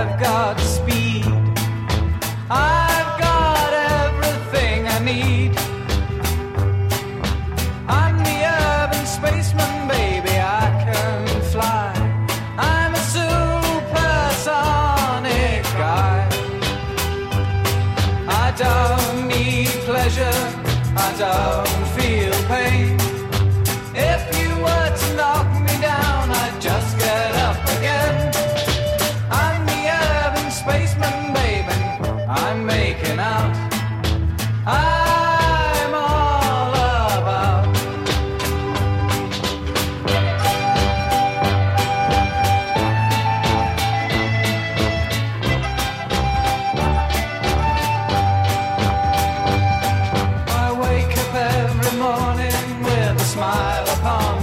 I've got speed. I've got everything I need. I'm the urban spaceman, baby. I can fly. I'm a supersonic guy. I don't need pleasure. I don't. baby, I'm making out. I'm all about. I wake up every morning with a smile upon